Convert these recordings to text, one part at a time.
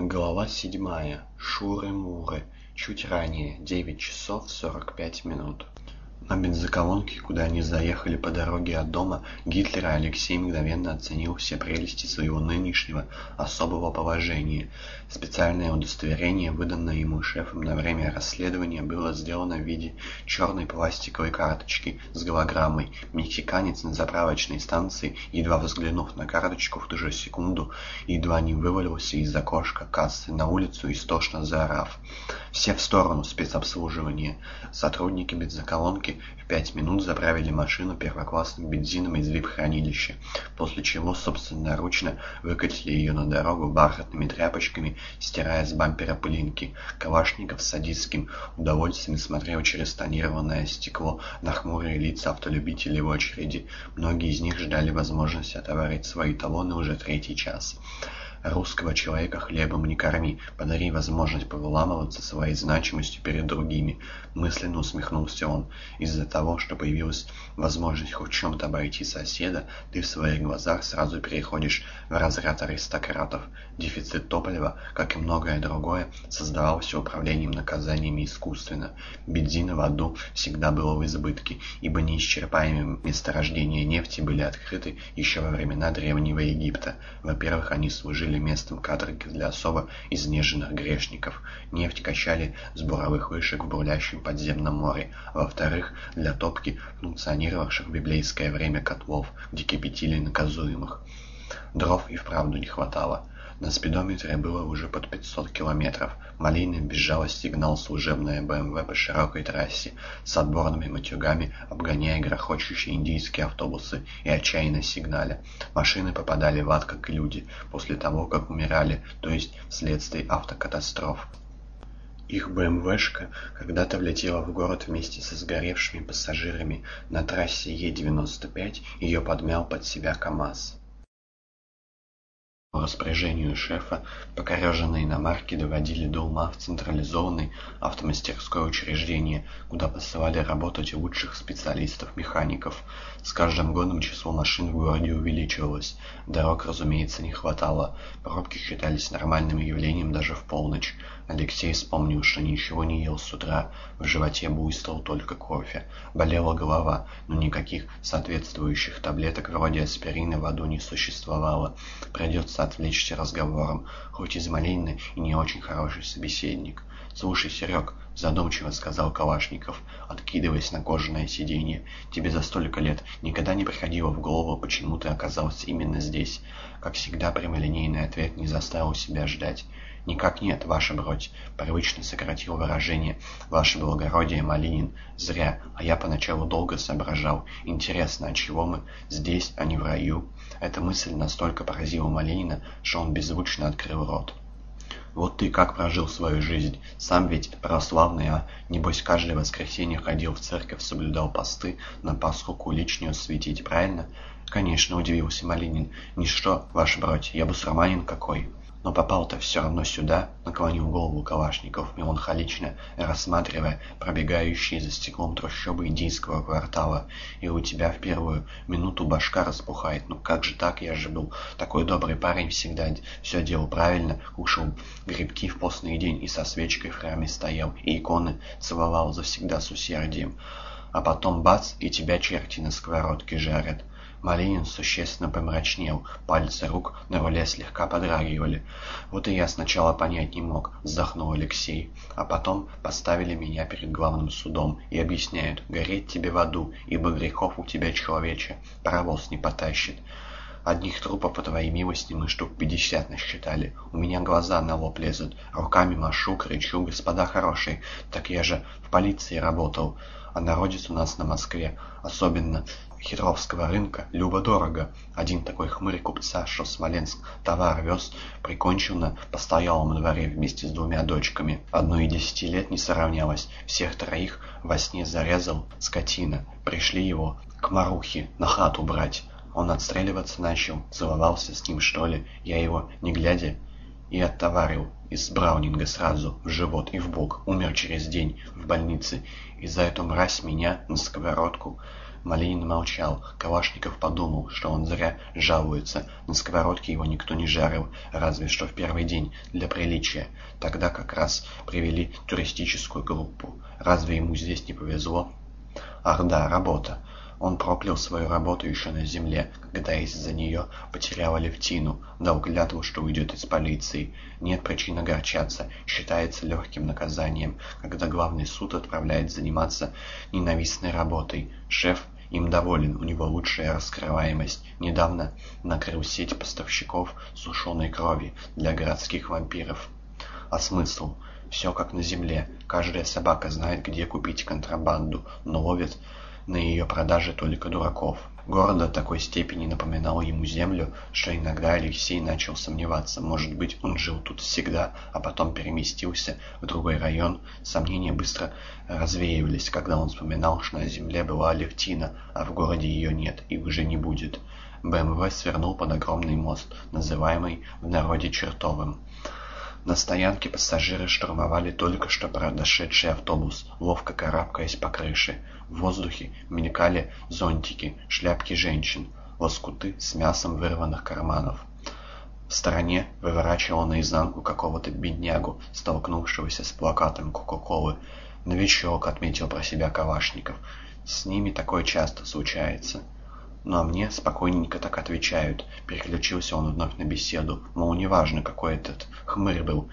Глава седьмая. Шуры-муры. Чуть ранее. Девять часов сорок пять минут. На бензоколонке, куда они заехали по дороге от дома Гитлера, Алексей мгновенно оценил все прелести своего нынешнего особого положения. Специальное удостоверение, выданное ему шефом на время расследования, было сделано в виде черной пластиковой карточки с голограммой. Мексиканец на заправочной станции, едва взглянув на карточку в ту же секунду, едва не вывалился из окошка кассы на улицу, истошно заорав. «Все в сторону спецобслуживания!» Сотрудники бензоколонки в пять минут заправили машину первоклассным бензином из вип-хранилища, после чего собственноручно выкатили ее на дорогу бархатными тряпочками, стирая с бампера пылинки. Калашников с садистским удовольствием смотрел через тонированное стекло на хмурые лица автолюбителей в очереди. Многие из них ждали возможности отоварить свои талоны уже третий час. Русского человека хлебом не корми, подари возможность повыламываться своей значимостью перед другими. Мысленно усмехнулся он. Из-за того, что появилась возможность хоть чем-то обойти соседа, ты в своих глазах сразу переходишь в разряд аристократов. Дефицит топлива, как и многое другое, создавался управлением наказаниями искусственно. Бензина в аду всегда было в избытке, ибо неисчерпаемые месторождения нефти были открыты еще во времена Древнего Египта. Во-первых, они служили местом каторги для особо изнеженных грешников. Нефть качали с буровых вышек в бурлящем подземном море. А во-вторых, для топки функционировавших в библейское время котлов, где кипятили наказуемых. Дров и вправду не хватало. На спидометре было уже под 500 километров. Малиной без жалости гнал служебное БМВ по широкой трассе с отборными матюгами, обгоняя грохочущие индийские автобусы и отчаянно сигналя. Машины попадали в ад, как люди, после того, как умирали, то есть вследствие автокатастроф. Их БМВшка когда-то влетела в город вместе со сгоревшими пассажирами. На трассе Е-95 ее подмял под себя КАМАЗ. По распоряжению шефа покореженные иномарки доводили до ума в централизованное автомастерское учреждение, куда посылали работать лучших специалистов-механиков. С каждым годом число машин в городе увеличивалось. Дорог, разумеется, не хватало. Пробки считались нормальным явлением даже в полночь. Алексей вспомнил, что ничего не ел с утра. В животе буйствовал только кофе. Болела голова, но никаких соответствующих таблеток вроде аспирина в аду не существовало. Придется отвлечься разговором, хоть из Малинина и не очень хороший собеседник. «Слушай, Серег», — задумчиво сказал Калашников, откидываясь на кожаное сиденье, — «тебе за столько лет никогда не приходило в голову, почему ты оказался именно здесь?» Как всегда, прямолинейный ответ не заставил себя ждать. «Никак нет, ваша бродь», — привычно сократил выражение. «Ваше благородие, Малинин, зря, а я поначалу долго соображал. Интересно, а чего мы здесь, а не в раю?» Эта мысль настолько поразила Малинина, что он беззвучно открыл рот. Вот ты как прожил свою жизнь. Сам ведь православный, а? Небось, каждое воскресенье ходил в церковь, соблюдал посты, на Пасху кулич нес светить, правильно? Конечно, удивился Малинин. Ничто, ваш бродь, я бусурманин какой. Но попал-то все равно сюда, наклонил голову Калашников, меланхолично рассматривая пробегающие за стеклом трущобы индийского квартала. И у тебя в первую минуту башка распухает. Ну как же так? Я же был такой добрый парень, всегда все делал правильно, кушал грибки в постный день и со свечкой в храме стоял, и иконы целовал завсегда с усердием. А потом бац, и тебя черти на сковородке жарят. Малинин существенно помрачнел, пальцы рук на руле слегка подрагивали. «Вот и я сначала понять не мог», — вздохнул Алексей. «А потом поставили меня перед главным судом и объясняют, гореть тебе в аду, ибо грехов у тебя, человече, паровоз не потащит». Одних трупов, по твоей милости, мы штук пятьдесят насчитали. У меня глаза на лоб лезут. Руками машу, кричу, господа хорошие. Так я же в полиции работал. А народец у нас на Москве, особенно Хитровского рынка, любо-дорого. Один такой хмырь купца, что в Смоленск товар вез, прикончил на постоялом дворе вместе с двумя дочками. Одной и десяти лет не сравнялось. Всех троих во сне зарезал скотина. Пришли его к Марухе на хату брать. Он отстреливаться начал, целовался с ним, что ли. Я его, не глядя, и оттоварил из Браунинга сразу в живот и в бок. Умер через день в больнице. И за эту мразь меня на сковородку Малинин молчал. Калашников подумал, что он зря жалуется. На сковородке его никто не жарил, разве что в первый день, для приличия. Тогда как раз привели туристическую группу. Разве ему здесь не повезло? Ах да, работа. Он проклял свою работу еще на земле, когда из-за нее потерял Алевтину, дал клятву, что уйдет из полиции. Нет причин огорчаться, считается легким наказанием, когда главный суд отправляет заниматься ненавистной работой. Шеф им доволен, у него лучшая раскрываемость. Недавно накрыл сеть поставщиков сушеной крови для городских вампиров. А смысл? Все как на земле. Каждая собака знает, где купить контрабанду, но ловит на ее продаже только дураков. Город до такой степени напоминал ему землю, что иногда Алексей начал сомневаться, может быть, он жил тут всегда, а потом переместился в другой район. Сомнения быстро развеивались, когда он вспоминал, что на земле была Алевтина, а в городе ее нет и уже не будет. БМВ свернул под огромный мост, называемый в народе Чертовым. На стоянке пассажиры штурмовали только что подошедший автобус, ловко карабкаясь по крыше. В воздухе мелькали зонтики, шляпки женщин, лоскуты с мясом вырванных карманов. В стороне выворачивал наизнанку какого-то беднягу, столкнувшегося с плакатом Кока-Колы. «Новичок», — отметил про себя Кавашников. «С ними такое часто случается». Ну а мне спокойненько так отвечают. Переключился он вновь на беседу. Мол, неважно, какой этот хмырь был.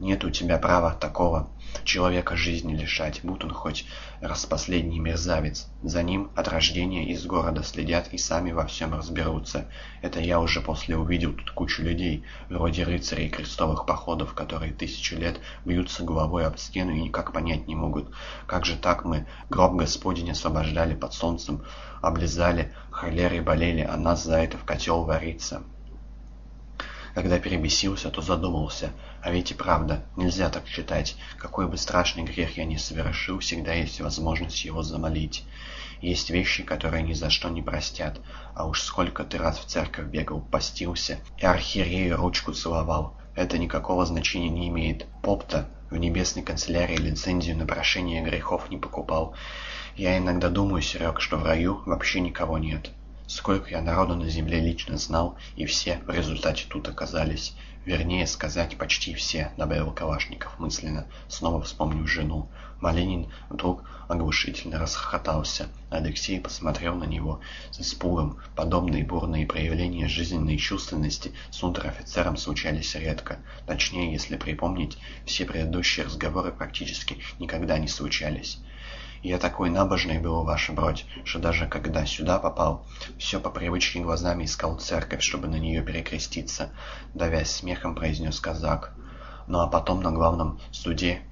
Нет у тебя права такого человека жизни лишать, будь он хоть распоследний мерзавец. За ним от рождения из города следят и сами во всем разберутся. Это я уже после увидел тут кучу людей, вроде рыцарей крестовых походов, которые тысячу лет бьются головой об стену и никак понять не могут, как же так мы гроб Господень освобождали под солнцем, облизали, холерой болели, а нас за это в котел варится. Когда перебесился, то задумался. А ведь и правда, нельзя так считать. Какой бы страшный грех я ни совершил, всегда есть возможность его замолить. Есть вещи, которые ни за что не простят. А уж сколько ты раз в церковь бегал, постился и архиерею ручку целовал. Это никакого значения не имеет. Поп-то в небесной канцелярии лицензию на прошение грехов не покупал. Я иногда думаю, Серег, что в раю вообще никого нет. Сколько я народу на земле лично знал, и все в результате тут оказались. Вернее сказать, почти все, добавил Калашников мысленно, снова вспомнив жену. Малинин вдруг оглушительно расхохотался. Алексей посмотрел на него с испугом. Подобные бурные проявления жизненной чувственности с унтер-офицером случались редко. Точнее, если припомнить, все предыдущие разговоры практически никогда не случались. Я такой набожный был, ваша бродь, что даже когда сюда попал, все по привычке глазами искал церковь, чтобы на нее перекреститься, давясь смехом произнес казак. Ну а потом на главном суде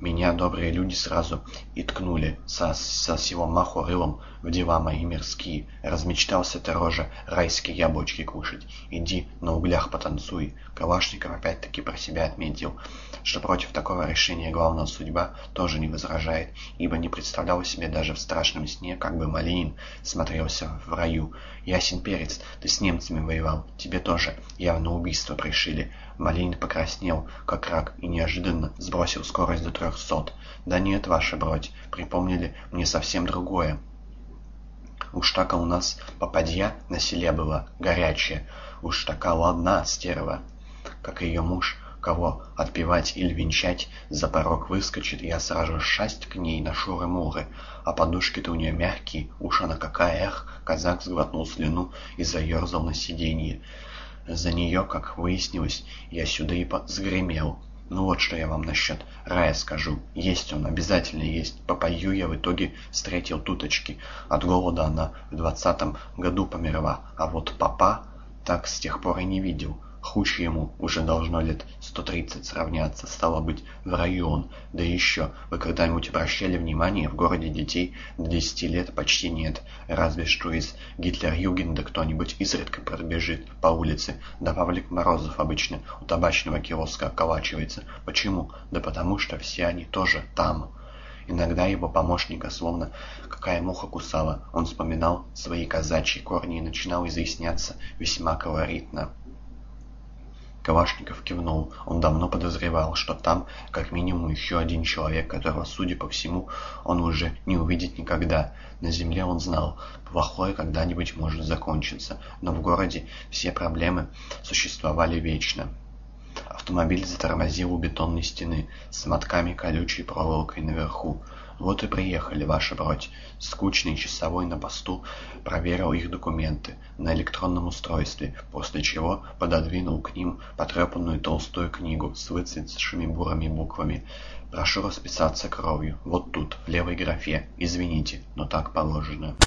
меня добрые люди сразу и ткнули со, со всего маху рылом в дела мои мирские. Размечтался ты, рожа, райские яблочки кушать. Иди на углях потанцуй. Калашников опять-таки про себя отметил, что против такого решения главная судьба тоже не возражает, ибо не представлял себе даже в страшном сне, как бы Малинин смотрелся в раю. Ясен перец, ты с немцами воевал, тебе тоже явно убийство пришили. Малинин покраснел, как рак, и неожиданно сбросил скорость до трехсот. Да нет, ваша бродь, припомнили мне совсем другое. Уж так у нас попадья на селе была, горячая. Уж такая ладна стерва, как ее муж, кого отпевать или венчать, за порог выскочит, я сразу шасть к ней на шуры-муры. А подушки-то у нее мягкие, уж она какая, эх! Казак сглотнул слюну и заерзал на сиденье. За нее, как выяснилось, я сюда и загремел. Ну вот что я вам насчет рая скажу. Есть он, обязательно есть. Попою я в итоге встретил туточки. От голода она в двадцатом году померла. А вот папа так с тех пор и не видел. Хуч ему уже должно лет сто тридцать сравняться, стало быть, в район. Да еще, вы когда-нибудь обращали внимание, в городе детей до десяти лет почти нет. Разве что из Гитлер-Югенда кто-нибудь изредка пробежит по улице. Да Павлик Морозов обычно у табачного киоска околачивается. Почему? Да потому что все они тоже там. Иногда его помощника словно какая муха кусала. Он вспоминал свои казачьи корни и начинал изъясняться весьма колоритно. Калашников кивнул. Он давно подозревал, что там как минимум еще один человек, которого, судя по всему, он уже не увидит никогда. На земле он знал, плохое когда-нибудь может закончиться, но в городе все проблемы существовали вечно. Автомобиль затормозил у бетонной стены с мотками колючей проволокой наверху. «Вот и приехали, ваша бродь». Скучный часовой на посту проверил их документы на электронном устройстве, после чего пододвинул к ним потрепанную толстую книгу с выцветшими бурыми буквами. «Прошу расписаться кровью. Вот тут, в левой графе. Извините, но так положено».